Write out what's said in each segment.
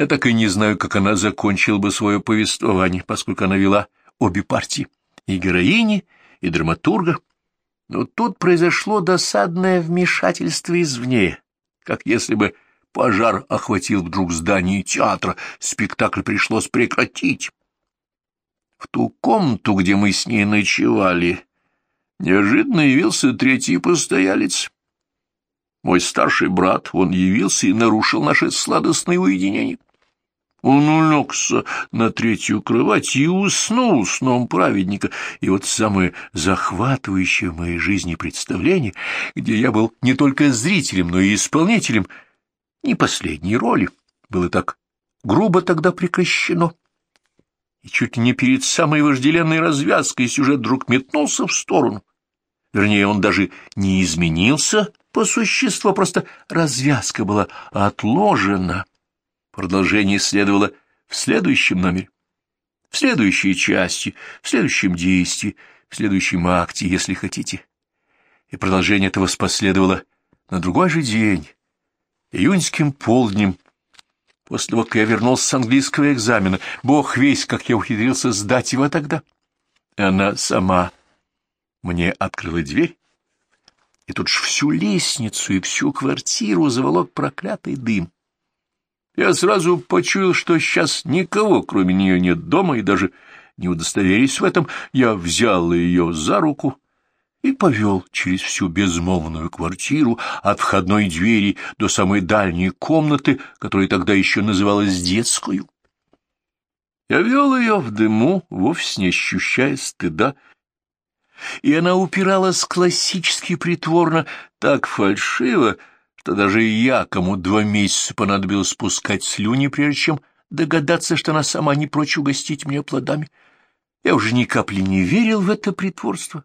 Я так и не знаю, как она закончила бы свое повествование, поскольку она вела обе партии, и героини, и драматурга. Но тут произошло досадное вмешательство извне, как если бы пожар охватил вдруг здание театра, спектакль пришлось прекратить. В ту комнату, где мы с ней ночевали, неожиданно явился третий постоялец. Мой старший брат, он явился и нарушил наше сладостное уединение. Он улегся на третью кровать и уснул сном праведника. И вот самое захватывающее в моей жизни представление, где я был не только зрителем, но и исполнителем, не последней роли, было так грубо тогда прекращено. И чуть не перед самой вожделенной развязкой сюжет вдруг метнулся в сторону. Вернее, он даже не изменился по существу, просто развязка была отложена. Продолжение следовало в следующем номере, в следующей части, в следующем действии, в следующем акте, если хотите. И продолжение этого последовало на другой же день, июньским полднем, после того, как я вернулся с английского экзамена. Бог весь, как я ухитрился сдать его тогда. Она сама мне открыла дверь, и тут ж всю лестницу и всю квартиру заволок проклятый дым. Я сразу почуял, что сейчас никого, кроме нее, нет дома, и даже не удостоверясь в этом, я взял ее за руку и повел через всю безмолвную квартиру от входной двери до самой дальней комнаты, которая тогда еще называлась детскую. Я вел ее в дыму, вовсе не ощущая стыда, и она упиралась классически притворно, так фальшиво, что даже я, кому два месяца понадобилось спускать слюни, прежде чем догадаться, что она сама не прочь угостить меня плодами, я уже ни капли не верил в это притворство.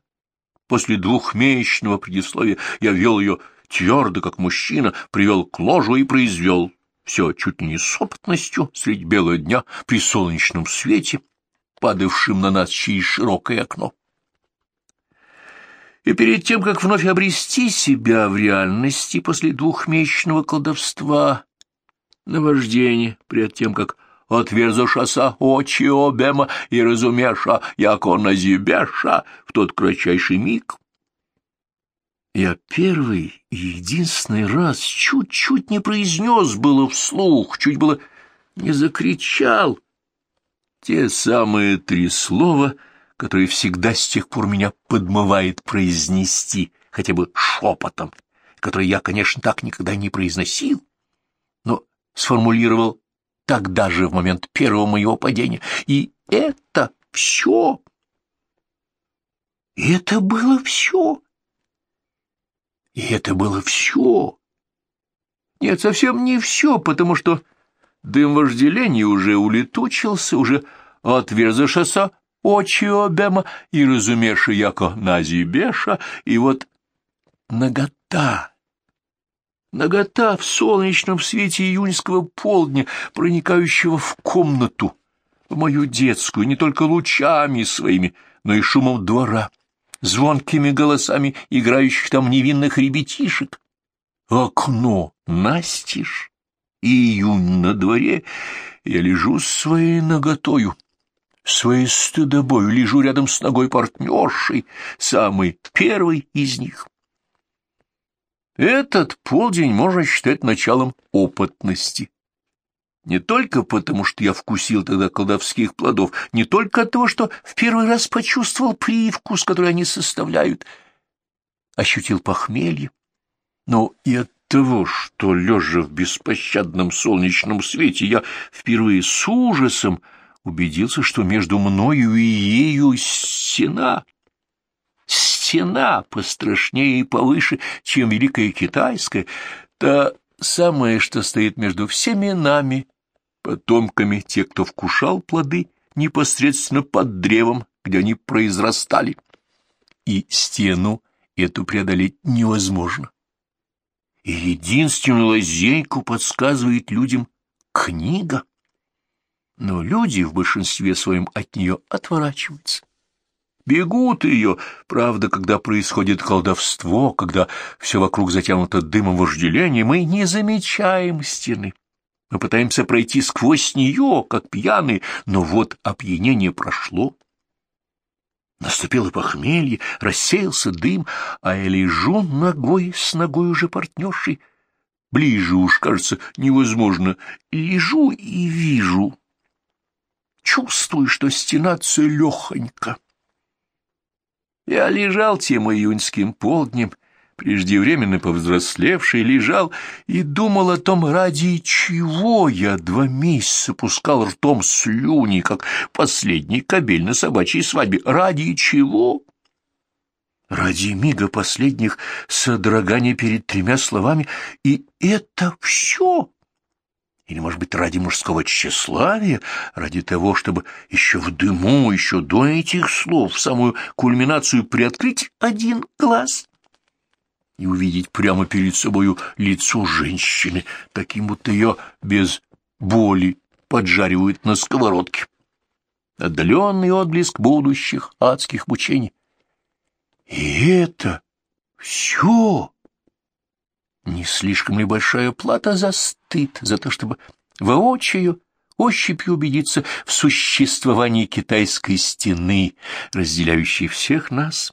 После двухмесячного предисловия я вел ее твердо, как мужчина, привел к ложу и произвел все чуть ли не с опытностью средь белого дня при солнечном свете, падавшем на нас через широкое окно. И перед тем, как вновь обрести себя в реальности после двухмесячного колдовства, наваждения, перед тем, как отверзушася очи обема и разумеша, яко назибеша в тот кратчайший миг, я первый и единственный раз чуть-чуть не произнес было вслух, чуть было не закричал. Те самые три слова — который всегда с тех пор меня подмывает произнести, хотя бы шепотом, который я, конечно, так никогда не произносил, но сформулировал тогда же, в момент первого моего падения. И это все. И это было все. И это было все. Нет, совсем не все, потому что дым вожделения уже улетучился, уже отверзашася очи обема и разумеша, яко назибеша, и вот нагота, нагота в солнечном свете июньского полдня, проникающего в комнату, в мою детскую, не только лучами своими, но и шумом двора, звонкими голосами играющих там невинных ребятишек. Окно настежь, июнь на дворе, я лежу своей наготою, своей стыдобою лежу рядом с ногой партнершей, самый первый из них. Этот полдень можно считать началом опытности. Не только потому, что я вкусил тогда колдовских плодов, не только от того, что в первый раз почувствовал привкус, который они составляют, ощутил похмелье, но и от того, что, лежа в беспощадном солнечном свете, я впервые с ужасом убедился, что между мною и ею стена. Стена пострашнее и повыше, чем Великая Китайская, та самая, что стоит между всеми нами, потомками тех, кто вкушал плоды непосредственно под древом, где они произрастали. И стену эту преодолеть невозможно. И единственную лазейку подсказывает людям книга но люди в большинстве своем от нее отворачиваются. Бегут ее, правда, когда происходит колдовство, когда все вокруг затянуто дымом вожделения, мы не замечаем стены. Мы пытаемся пройти сквозь нее, как пьяные, но вот опьянение прошло. Наступило похмелье, рассеялся дым, а я лежу ногой с ногой уже партнершей. Ближе уж, кажется, невозможно. Лежу и вижу. Чувствую, что стенация легонько. Я лежал тем июньским полднем, преждевременно повзрослевший, лежал и думал о том, ради чего я два месяца пускал ртом слюни, как последний кобель на собачьей свадьбе. Ради чего? Ради мига последних содрогания перед тремя словами. И это все? Или, может быть, ради мужского тщеславия, ради того, чтобы еще в дыму, еще до этих слов, в самую кульминацию приоткрыть один глаз? и увидеть прямо перед собою лицо женщины, таким будто ее без боли поджаривают на сковородке. Отдаленный отблеск будущих адских мучений. И это все не слишком ли большая плата за стыд, за то, чтобы воочию ощупью убедиться в существовании китайской стены, разделяющей всех нас?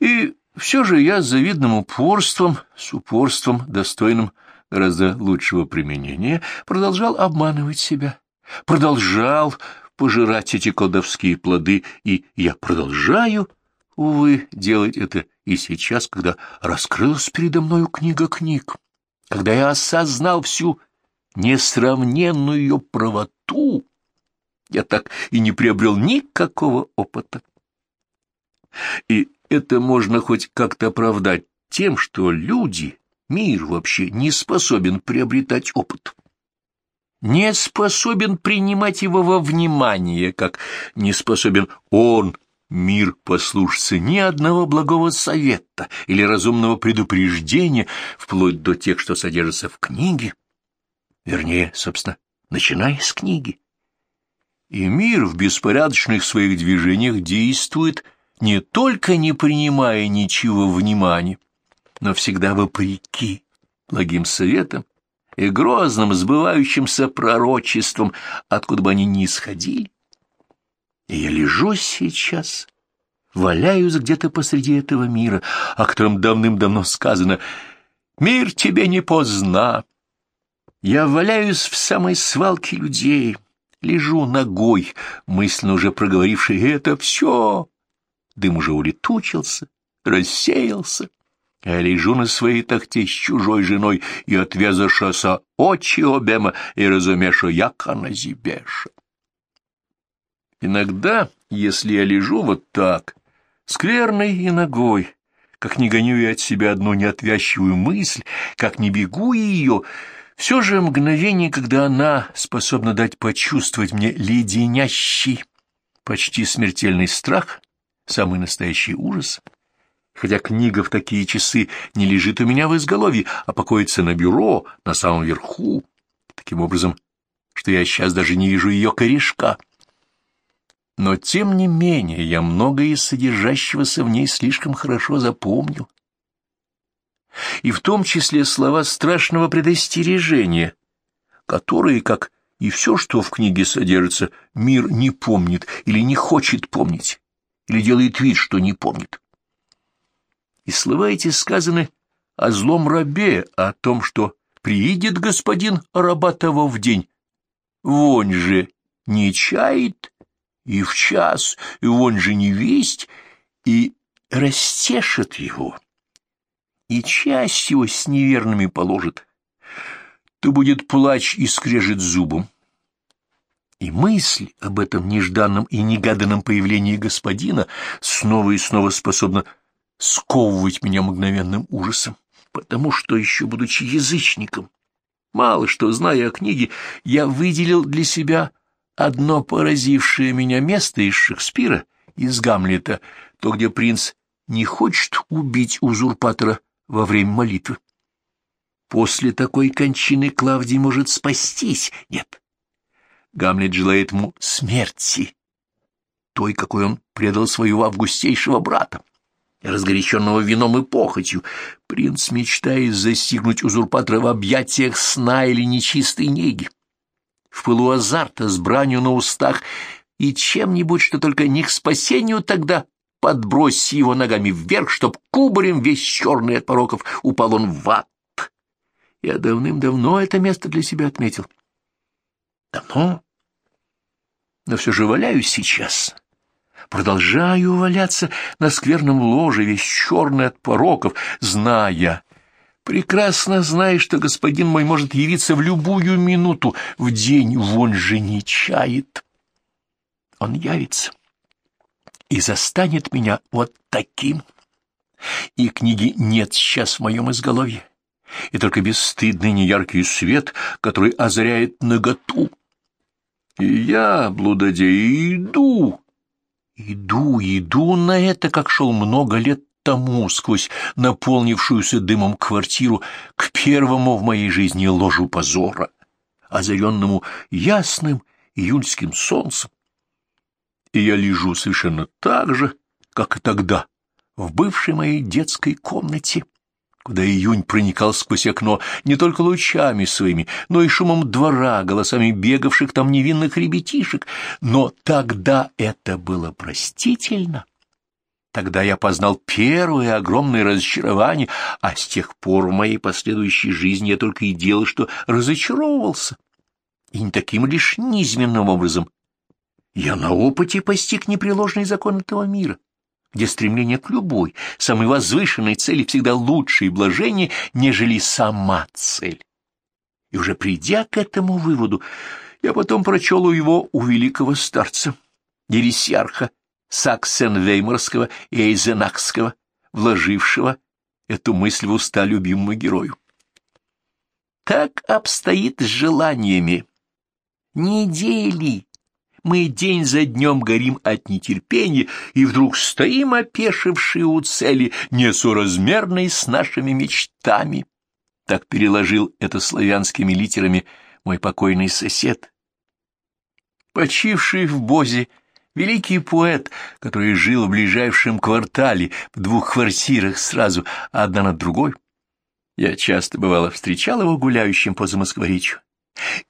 И все же я с завидным упорством, с упорством, достойным гораздо лучшего применения, продолжал обманывать себя, продолжал пожирать эти колдовские плоды, и я продолжаю, увы, делать это и сейчас, когда раскрылась передо мною книга книг, когда я осознал всю несравненную ее правоту, я так и не приобрел никакого опыта. И это можно хоть как-то оправдать тем, что люди, мир вообще не способен приобретать опыт. Не способен принимать его во внимание, как не способен он, мир, послушаться ни одного благого совета или разумного предупреждения, вплоть до тех, что содержатся в книге. Вернее, собственно, начиная с книги. И мир в беспорядочных своих движениях действует не только не принимая ничего внимания, но всегда вопреки благим советам и грозным сбывающимся пророчествам, откуда бы они ни исходили. И я лежу сейчас, валяюсь где-то посреди этого мира, о котором давным-давно сказано «Мир тебе не поздна». Я валяюсь в самой свалке людей, лежу ногой, мысленно уже проговоривший «это все», Дым уже улетучился, рассеялся. Я лежу на своей тахте с чужой женой и отвязавшася очі обема и разумешу, як она зибеша. Иногда, если я лежу вот так, скверной и ногой, как не гоню я от себя одну неотвязчивую мысль, как не бегу ее, все же мгновение, когда она способна дать почувствовать мне леденящий, почти смертельный страх, самый настоящий ужас. Хотя книга в такие часы не лежит у меня в изголовье, а покоится на бюро, на самом верху, таким образом, что я сейчас даже не вижу ее корешка. Но, тем не менее, я многое из содержащегося в ней слишком хорошо запомнил. И в том числе слова страшного предостережения, которые, как и все, что в книге содержится, мир не помнит или не хочет помнить или делает вид, что не помнит. И слова эти сказаны о злом рабе, о том, что приидет господин раба в день. Вонь же не чает, и в час, и вон же не весть, и растешит его, и часть его с неверными положит, то будет плач и скрежет зубом, и мысль об этом нежданном и негаданном появлении господина снова и снова способна сковывать меня мгновенным ужасом, потому что, еще будучи язычником, мало что зная о книге, я выделил для себя одно поразившее меня место из Шекспира, из Гамлета, то, где принц не хочет убить узурпатора во время молитвы. После такой кончины Клавдий может спастись. Нет, Гамлет желает ему смерти, той, какой он предал своего августейшего брата. разгоряченного вином и похотью. Принц мечтает застигнуть узурпатора в объятиях сна или нечистой неги. В пылу азарта с бранью на устах и чем-нибудь, что только не к спасению тогда подбрось его ногами вверх, чтоб кубарем весь черный от пороков упал он в ад. Я давным-давно это место для себя отметил. Давно? Но все же валяюсь сейчас продолжаю валяться на скверном ложе, весь черный от пороков, зная, прекрасно зная, что господин мой может явиться в любую минуту, в день вон же не чает. Он явится и застанет меня вот таким. И книги нет сейчас в моем изголовье, и только бесстыдный неяркий свет, который озаряет наготу. И я, блудодей, иду, Иду, иду на это, как шел много лет тому сквозь наполнившуюся дымом квартиру к первому в моей жизни ложу позора, озаренному ясным июльским солнцем. И я лежу совершенно так же, как и тогда, в бывшей моей детской комнате куда июнь проникал сквозь окно не только лучами своими, но и шумом двора, голосами бегавших там невинных ребятишек. Но тогда это было простительно. Тогда я познал первое огромное разочарование, а с тех пор в моей последующей жизни я только и делал, что разочаровывался. И не таким лишь низменным образом. Я на опыте постиг непреложный закон этого мира где стремление к любой, самой возвышенной цели всегда лучше и блаженнее, нежели сама цель. И уже придя к этому выводу, я потом прочел у его, у великого старца, ересиарха Саксен-Веймарского и Эйзенакского, вложившего эту мысль в уста любимому герою. Так обстоит с желаниями. Недели, мы день за днем горим от нетерпения, и вдруг стоим опешившие у цели, несоразмерной с нашими мечтами. Так переложил это славянскими литерами мой покойный сосед. Почивший в Бозе, великий поэт, который жил в ближайшем квартале, в двух квартирах сразу, одна над другой. Я часто, бывало, встречал его гуляющим по Замоскворечью.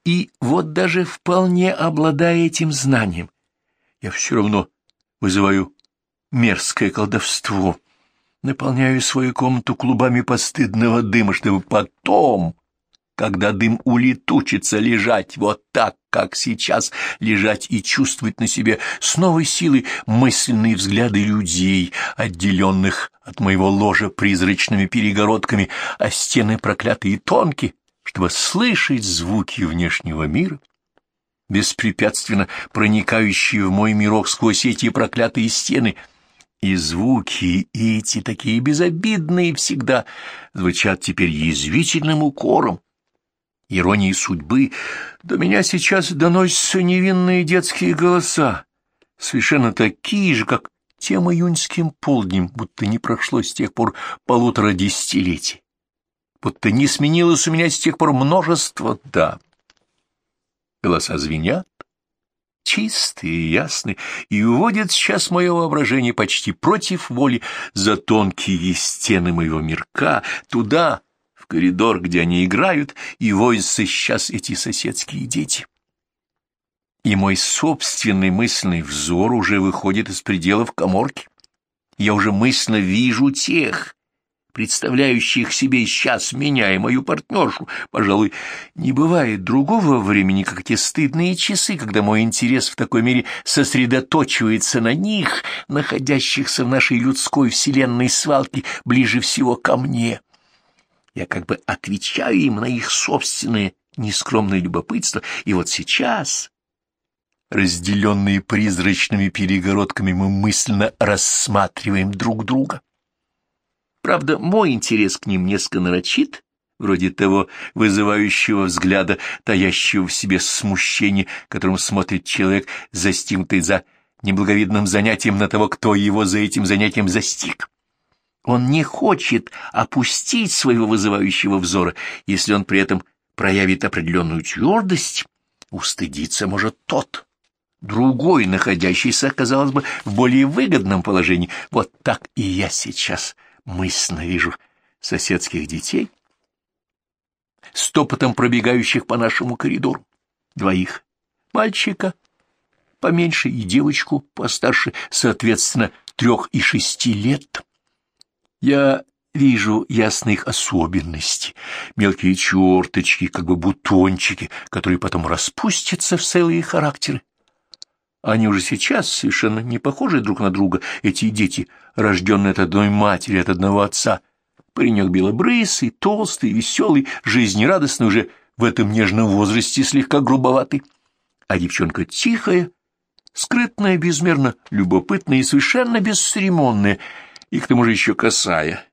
И вот даже вполне обладая этим знанием, я все равно вызываю мерзкое колдовство, наполняю свою комнату клубами постыдного дыма, чтобы потом, когда дым улетучится, лежать вот так, как сейчас, лежать и чувствовать на себе с новой силой мысленные взгляды людей, отделенных от моего ложа призрачными перегородками, а стены проклятые и тонкие, чтобы слышать звуки внешнего мира, беспрепятственно проникающие в мой мирок сквозь эти проклятые стены, и звуки эти, такие безобидные всегда, звучат теперь язвительным укором, иронией судьбы. До меня сейчас доносятся невинные детские голоса, совершенно такие же, как тем июньским полднем, будто не прошло с тех пор полутора десятилетий будто не сменилось у меня с тех пор множество «да». Голоса звенят, чистые и ясные, и уводят сейчас мое воображение почти против воли за тонкие стены моего мирка, туда, в коридор, где они играют, и возятся сейчас эти соседские дети. И мой собственный мысленный взор уже выходит из пределов коморки. Я уже мысленно вижу тех, представляющих себе сейчас меня и мою партнершу. Пожалуй, не бывает другого времени, как те стыдные часы, когда мой интерес в такой мере сосредоточивается на них, находящихся в нашей людской вселенной свалке ближе всего ко мне. Я как бы отвечаю им на их собственное нескромное любопытство, и вот сейчас... Разделенные призрачными перегородками, мы мысленно рассматриваем друг друга. Правда, мой интерес к ним несколько нарочит, вроде того вызывающего взгляда, таящего в себе смущение, которым смотрит человек, застигнутый за неблаговидным занятием на того, кто его за этим занятием застиг. Он не хочет опустить своего вызывающего взора, если он при этом проявит определенную твердость, устыдиться может тот, другой, находящийся, казалось бы, в более выгодном положении. Вот так и я сейчас мысленно вижу соседских детей, стопотом пробегающих по нашему коридору, двоих, мальчика поменьше и девочку постарше, соответственно, трех и шести лет. Я вижу ясных особенностей, мелкие черточки, как бы бутончики, которые потом распустятся в целые характеры. Они уже сейчас совершенно не похожи друг на друга, эти дети, рожденные от одной матери, от одного отца. Паренек белобрысый, толстый, веселый, жизнерадостный, уже в этом нежном возрасте слегка грубоватый. А девчонка тихая, скрытная, безмерно любопытная и совершенно бесцеремонная, и к тому же еще косая.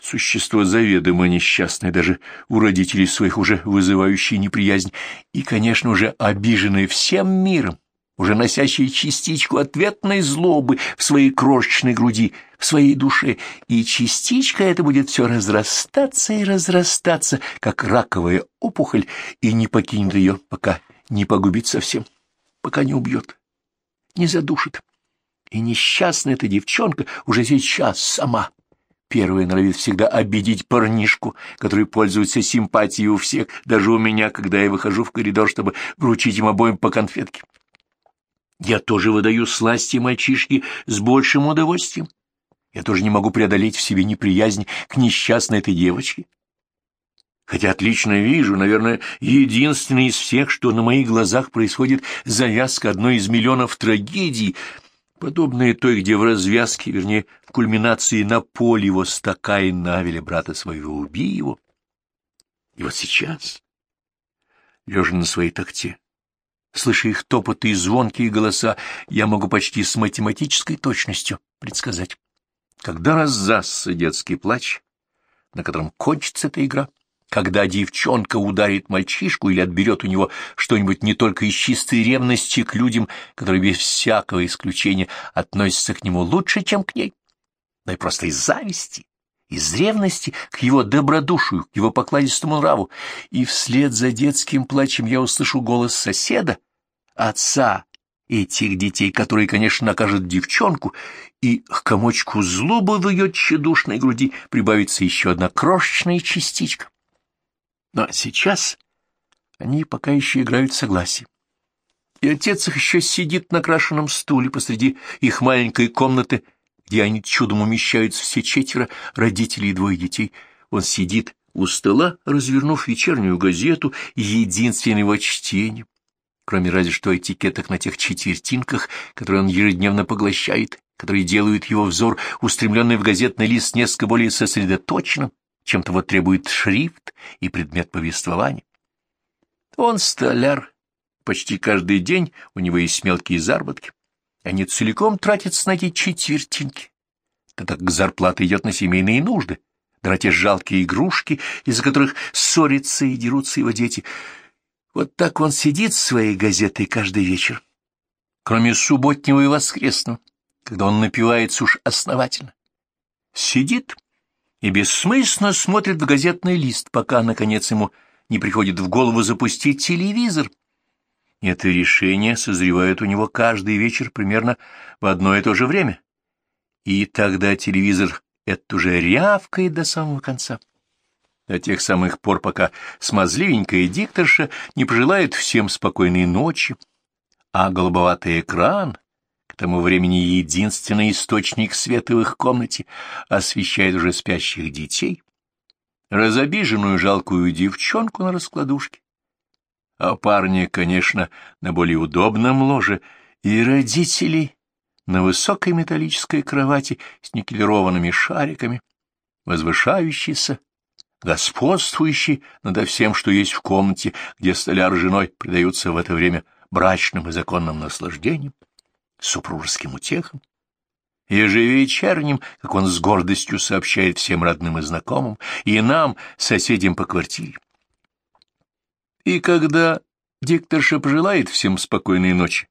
Существо заведомо несчастное, даже у родителей своих уже вызывающее неприязнь, и, конечно, уже обиженное всем миром, уже носящее частичку ответной злобы в своей крошечной груди, в своей душе, и частичка эта будет все разрастаться и разрастаться, как раковая опухоль, и не покинет ее, пока не погубит совсем, пока не убьет не задушит. И несчастная эта девчонка уже сейчас сама. Первая норовит всегда обидеть парнишку, который пользуется симпатией у всех, даже у меня, когда я выхожу в коридор, чтобы вручить им обоим по конфетке. Я тоже выдаю сласти мальчишки с большим удовольствием. Я тоже не могу преодолеть в себе неприязнь к несчастной этой девочке. Хотя отлично вижу, наверное, единственный из всех, что на моих глазах происходит завязка одной из миллионов трагедий, подобной той, где в развязке, вернее, в кульминации на поле его стака и навеля брата своего «Убей его». И вот сейчас, лежа на своей такте, слыша их топоты и звонкие голоса, я могу почти с математической точностью предсказать, когда раздастся детский плач, на котором кончится эта игра, когда девчонка ударит мальчишку или отберет у него что-нибудь не только из чистой ревности к людям, которые без всякого исключения относятся к нему лучше, чем к ней, но и просто из зависти, из ревности к его добродушию, к его покладистому нраву, и вслед за детским плачем я услышу голос соседа, отца этих детей, который, конечно, накажет девчонку, и к комочку злобы в ее тщедушной груди прибавится еще одна крошечная частичка. Но сейчас они пока еще играют в согласие. И отец их еще сидит на крашенном стуле посреди их маленькой комнаты, где они чудом умещаются все четверо, родители и двое детей. Он сидит у стола, развернув вечернюю газету, единственное его чтение, кроме разве что этикеток на тех четвертинках, которые он ежедневно поглощает, которые делают его взор, устремленный в газетный лист, несколько более сосредоточенным, чем того требует шрифт и предмет повествования. Он столяр. Почти каждый день у него есть мелкие заработки. Они целиком тратятся на эти четвертинки. Так как зарплата идет на семейные нужды, да жалкие игрушки, из-за которых ссорятся и дерутся его дети. Вот так он сидит своей газетой каждый вечер, кроме субботнего и воскресного, когда он напивается уж основательно. Сидит и бессмысленно смотрит в газетный лист, пока, наконец, ему не приходит в голову запустить телевизор. Это решение созревает у него каждый вечер примерно в одно и то же время. И тогда телевизор это уже рявкает до самого конца. До тех самых пор, пока смазливенькая дикторша не пожелает всем спокойной ночи, а голубоватый экран тому времени единственный источник света в их комнате освещает уже спящих детей, разобиженную жалкую девчонку на раскладушке, а парня, конечно, на более удобном ложе, и родителей на высокой металлической кровати с никелированными шариками, возвышающийся, господствующий над всем, что есть в комнате, где столяр с женой предаются в это время брачным и законным наслаждениям супружеским утехам, ежевечерним, как он с гордостью сообщает всем родным и знакомым, и нам, соседям по квартире. И когда дикторша пожелает всем спокойной ночи,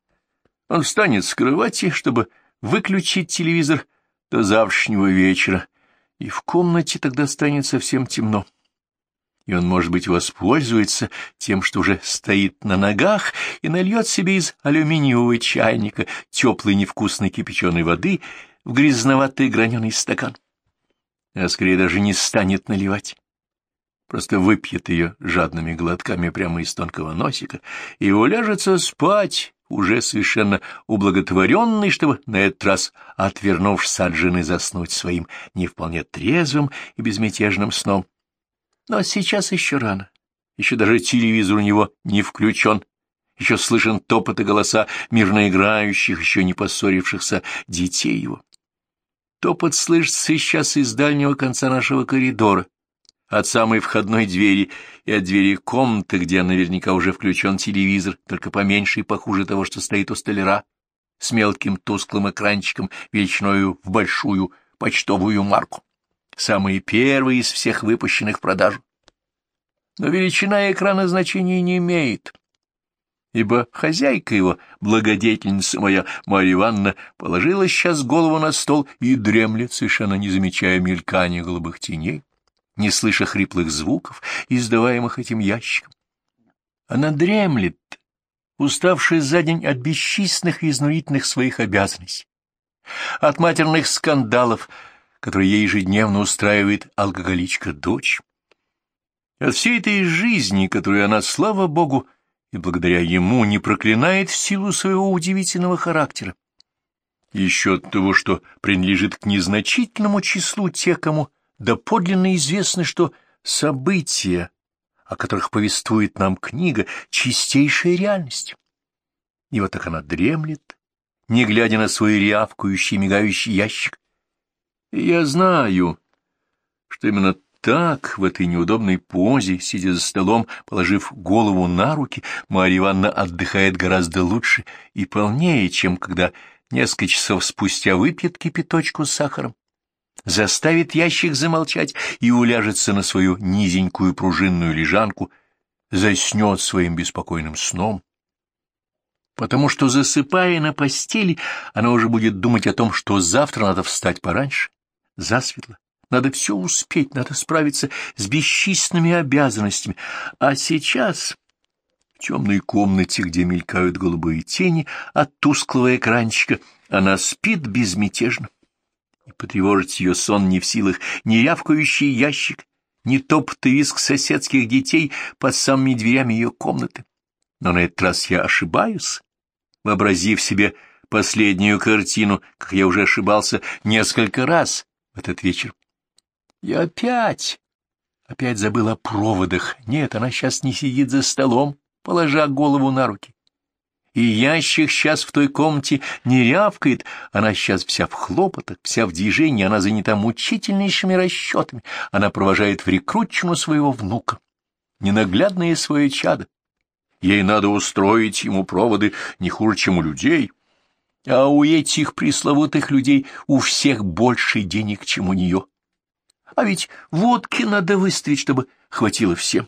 он встанет с кровати, чтобы выключить телевизор до завтрашнего вечера, и в комнате тогда станет совсем темно. И он, может быть, воспользуется тем, что уже стоит на ногах, и нальет себе из алюминиевого чайника теплой невкусной кипяченой воды в грязноватый граненый стакан. А скорее даже не станет наливать. Просто выпьет ее жадными глотками прямо из тонкого носика и уляжется спать, уже совершенно ублаготворенный, чтобы на этот раз, отвернувшись от жены, заснуть своим не вполне трезвым и безмятежным сном. Но сейчас еще рано. Еще даже телевизор у него не включен. Еще слышен топот и голоса мирно играющих, еще не поссорившихся детей его. Топот слышится сейчас из дальнего конца нашего коридора, от самой входной двери и от двери комнаты, где наверняка уже включен телевизор, только поменьше и похуже того, что стоит у столяра, с мелким тусклым экранчиком величиною в большую почтовую марку самые первые из всех выпущенных в продажу. Но величина экрана значения не имеет, ибо хозяйка его, благодетельница моя Марья Ивановна, положила сейчас голову на стол и дремлет, совершенно не замечая мелькания голубых теней, не слыша хриплых звуков, издаваемых этим ящиком. Она дремлет, уставшая за день от бесчисленных и изнурительных своих обязанностей, от матерных скандалов, который ей ежедневно устраивает алкоголичка-дочь. От всей этой жизни, которую она, слава богу, и благодаря ему не проклинает в силу своего удивительного характера. Еще от того, что принадлежит к незначительному числу тех, кому доподлинно известно, что события, о которых повествует нам книга, чистейшая реальность. И вот так она дремлет, не глядя на свой рявкающий мигающий ящик, я знаю, что именно так, в этой неудобной позе, сидя за столом, положив голову на руки, Марья Ивановна отдыхает гораздо лучше и полнее, чем когда несколько часов спустя выпьет кипяточку с сахаром, заставит ящик замолчать и уляжется на свою низенькую пружинную лежанку, заснет своим беспокойным сном, потому что, засыпая на постели, она уже будет думать о том, что завтра надо встать пораньше, засветло. Надо все успеть, надо справиться с бесчисленными обязанностями. А сейчас в темной комнате, где мелькают голубые тени от тусклого экранчика, она спит безмятежно. И потревожить ее сон не в силах ни рявкающий ящик, ни топот и визг соседских детей под самыми дверями ее комнаты. Но на этот раз я ошибаюсь, вообразив себе последнюю картину, как я уже ошибался несколько раз, этот вечер. Я опять, опять забыл о проводах. Нет, она сейчас не сидит за столом, положа голову на руки. И ящик сейчас в той комнате не рявкает, она сейчас вся в хлопотах, вся в движении, она занята мучительнейшими расчетами, она провожает в рекрутчину своего внука, ненаглядное свое чадо. Ей надо устроить ему проводы не хуже, чем у людей. А у этих пресловутых людей у всех больше денег, чем у нее. А ведь водки надо выставить, чтобы хватило всем.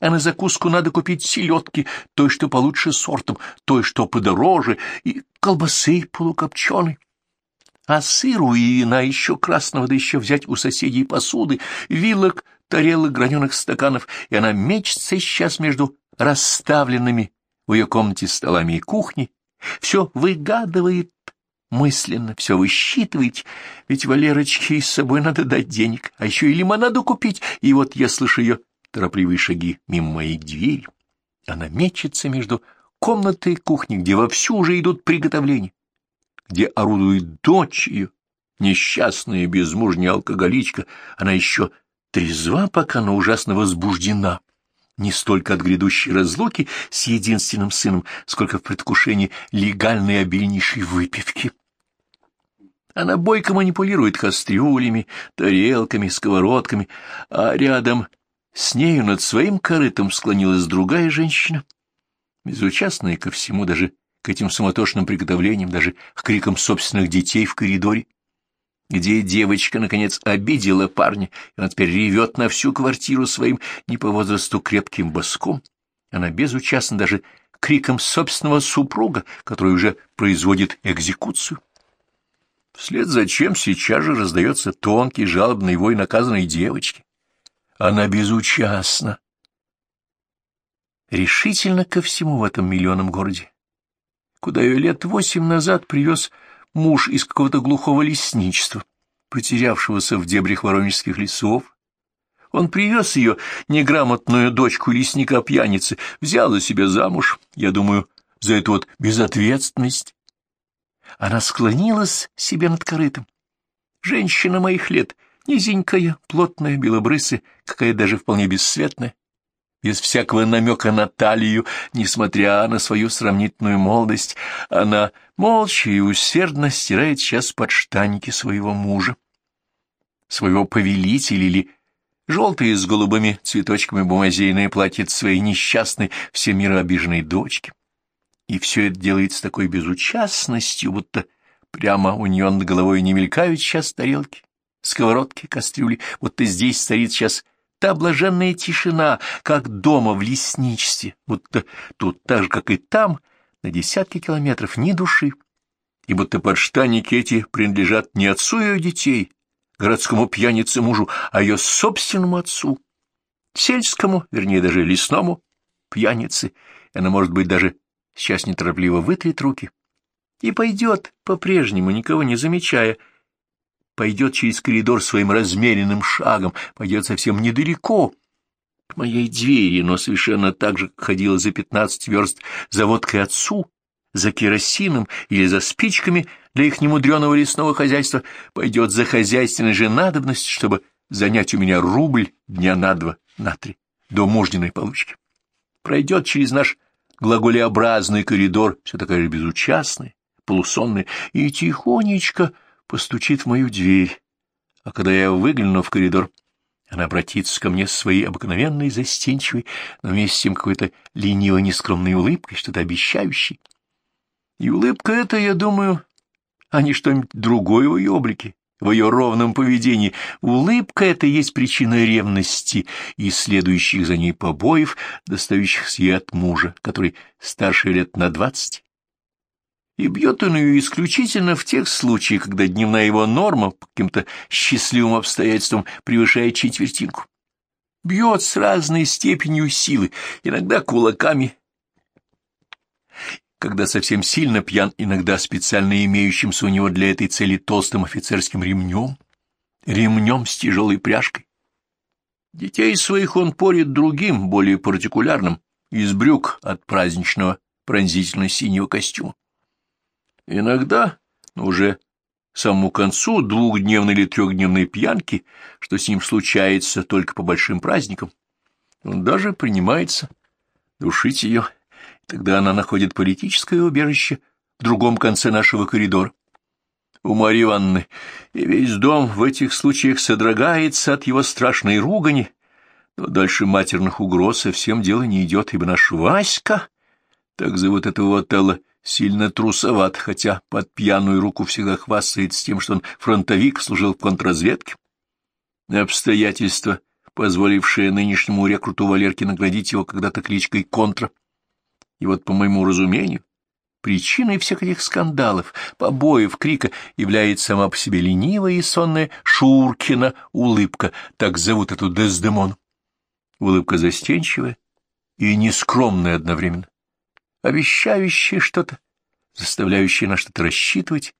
А на закуску надо купить селедки, той, что получше сортом, той, что подороже, и колбасы полукопченой. А сыру и вина еще красного, да еще взять у соседей посуды, вилок, тарелок, граненых стаканов, и она мечется сейчас между расставленными в ее комнате столами и кухней, все выгадывает мысленно, все высчитывает, ведь Валерочке с собой надо дать денег, а еще и лимонаду купить, и вот я слышу ее торопливые шаги мимо моей двери. Она мечется между комнатой и кухней, где вовсю уже идут приготовления, где орудует дочь ее, несчастная безмужняя алкоголичка, она еще трезва пока, но ужасно возбуждена не столько от грядущей разлуки с единственным сыном, сколько в предвкушении легальной обильнейшей выпивки. Она бойко манипулирует кастрюлями, тарелками, сковородками, а рядом с нею над своим корытом склонилась другая женщина, безучастная ко всему, даже к этим суматошным приготовлениям, даже к крикам собственных детей в коридоре где девочка, наконец, обидела парня, и она теперь ревет на всю квартиру своим не по возрасту крепким боском. Она безучастна даже криком собственного супруга, который уже производит экзекуцию. Вслед за чем сейчас же раздается тонкий жалобный вой наказанной девочки. Она безучастна. Решительно ко всему в этом миллионном городе, куда ее лет восемь назад привез муж из какого-то глухого лесничества, потерявшегося в дебрях воронежских лесов. Он привез ее, неграмотную дочку лесника-пьяницы, взял за себя замуж, я думаю, за эту вот безответственность. Она склонилась себе над корытом. Женщина моих лет, низенькая, плотная, белобрысая, какая даже вполне бесцветная, без всякого намека на талию, несмотря на свою сравнительную молодость, она молча и усердно стирает сейчас подштанники своего мужа, своего повелителя или желтые с голубыми цветочками бумазейное платье своей несчастной, всем мира обиженной дочки. И все это делает с такой безучастностью, будто прямо у нее над головой не мелькают сейчас тарелки, сковородки, кастрюли, будто здесь стоит сейчас та блаженная тишина, как дома в лесничестве, будто тут так же, как и там, на десятки километров ни души, и будто подштанники эти принадлежат не отцу ее детей, городскому пьянице мужу, а ее собственному отцу, сельскому, вернее, даже лесному пьянице, она, может быть, даже сейчас неторопливо вытрет руки. И пойдет по-прежнему, никого не замечая, пойдет через коридор своим размеренным шагом, пойдет совсем недалеко, к моей двери, но совершенно так же, ходила за пятнадцать верст за водкой отцу, за керосином или за спичками для их немудреного лесного хозяйства, пойдет за хозяйственной же надобностью, чтобы занять у меня рубль дня на два, на три, до мужниной получки. Пройдет через наш глаголеобразный коридор, все такая же безучастная, полусонная, и тихонечко постучит в мою дверь, а когда я выгляну в коридор, она обратится ко мне с своей обыкновенной, застенчивой, но вместе с тем какой-то ленивой, нескромной улыбкой, что-то обещающей. И улыбка эта, я думаю, а не что-нибудь другое в ее облике, в ее ровном поведении. Улыбка эта есть причина ревности и следующих за ней побоев, достающихся ей от мужа, который старше лет на двадцать, и бьет он ее исключительно в тех случаях, когда дневная его норма по каким-то счастливым обстоятельствам превышает четвертинку. Бьет с разной степенью силы, иногда кулаками, когда совсем сильно пьян, иногда специально имеющимся у него для этой цели толстым офицерским ремнем, ремнем с тяжелой пряжкой. Детей своих он порит другим, более партикулярным, из брюк от праздничного пронзительно-синего костюма. Иногда, но уже к самому концу двухдневной или трехдневной пьянки, что с ним случается только по большим праздникам, он даже принимается душить ее. Тогда она находит политическое убежище в другом конце нашего коридора. У Марьи Ивановны, и весь дом в этих случаях содрогается от его страшной ругани, но дальше матерных угроз совсем дело не идет, ибо наш Васька, так зовут этого отелла, сильно трусоват, хотя под пьяную руку всегда хвастается тем, что он фронтовик, служил в контрразведке. Обстоятельства, позволившие нынешнему рекруту Валерке наградить его когда-то кличкой Контра. И вот, по моему разумению, причиной всех этих скандалов, побоев, крика является сама по себе ленивая и сонная Шуркина улыбка, так зовут эту Дездемон. Улыбка застенчивая и нескромная одновременно обещающее что-то, заставляющее на что-то рассчитывать.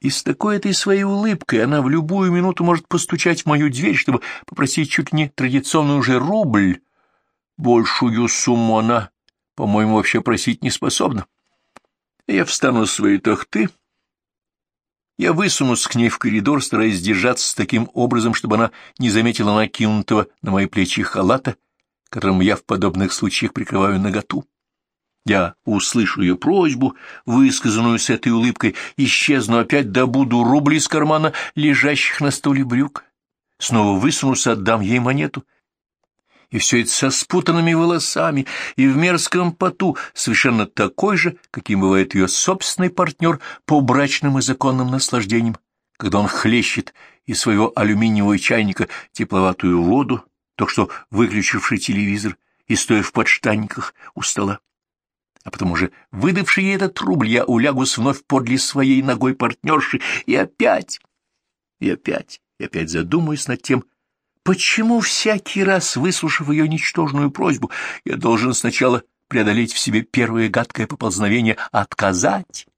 И с такой этой своей улыбкой она в любую минуту может постучать в мою дверь, чтобы попросить чуть не традиционный уже рубль. Большую сумму она, по-моему, вообще просить не способна. Я встану с своей тахты, я высунусь к ней в коридор, стараясь держаться таким образом, чтобы она не заметила накинутого на мои плечи халата, которым я в подобных случаях прикрываю наготу. Я услышу ее просьбу, высказанную с этой улыбкой, исчезну опять, добуду рубли из кармана, лежащих на столе брюк. Снова высунусь, отдам ей монету. И все это со спутанными волосами и в мерзком поту, совершенно такой же, каким бывает ее собственный партнер по брачным и законным наслаждениям, когда он хлещет из своего алюминиевого чайника тепловатую воду, только что выключивший телевизор и стоя в подштанниках у стола а потом уже выдавший ей этот рубль, я улягусь вновь подле своей ногой партнерши, и опять, и опять, и опять задумаюсь над тем, Почему всякий раз, выслушав ее ничтожную просьбу, я должен сначала преодолеть в себе первое гадкое поползновение отказать,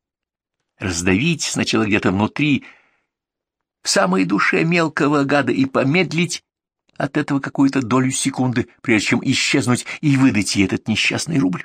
раздавить сначала где-то внутри, в самой душе мелкого гада и помедлить от этого какую-то долю секунды, прежде чем исчезнуть и выдать ей этот несчастный рубль?